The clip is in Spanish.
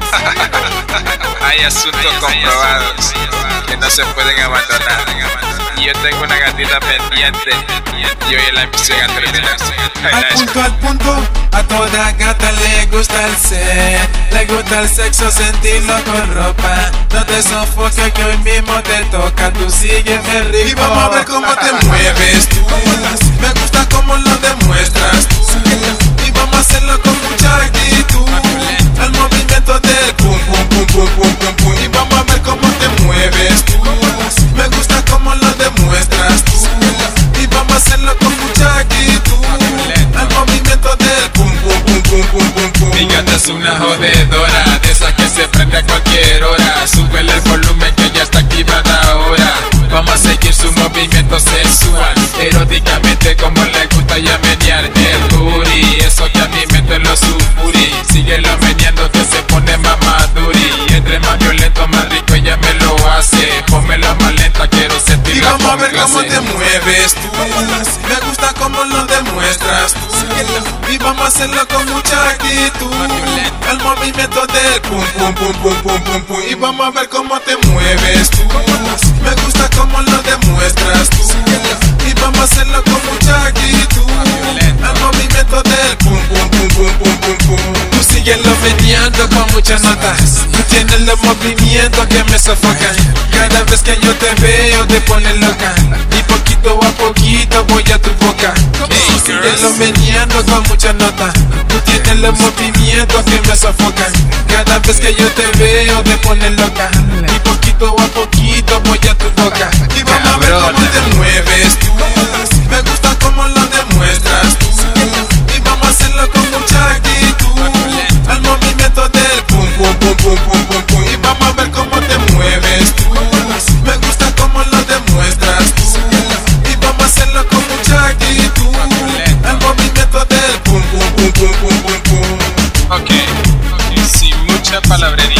Hay asuntos comprobados que no se pueden abandonar. Y yo tengo una gatita pendiente y hoy la empecé a terminar. Al punto, al punto, a toda gata le gusta el sexo. Le gusta el sexo, sentirlo con ropa. No te sofoques que hoy mismo te toca. Tú sígueme rico. Y vamos a ver cómo te mueves tú. Me gusta es una jodedora, de esa que se prende a cualquier hora. Súbele el volumen que ya está activada ahora. Vamos a seguir su movimiento sexual, eróticamente como le gusta ya menear el booty. Eso que a mi mente lo sufuri. Síguelo meneando que se pone más maduri. Entre más violento, más rico ella me lo hace. Pónmelo más lenta, quiero Y sentirla vamos a ver cómo te mueves tú. Me gusta cómo lo demuestras tú. Y vamos a hacerlo con mucha actitud. Del pum pum pum pum pum pum pum. Y vamos a ver cómo te mueves tú. Me gusta cómo lo demuestras tú. Y vamos a hacerlo con mucha actitud. Al movimiento del pum pum pum pum pum pum pum. Tú síguelo meneando con muchas notas. Tú tienes los movimientos que me sofocan. Cada vez que yo te veo te pones loca. Y poquito a poquito voy a tu boca. Ey, síguelo meneando con muchas notas. Tú tienes los movimientos que me sofocan. Cada vez que yo te veo te pones loca. Y poquito a poquito voy a tu boca. pum, ok, sin mucha palabrería.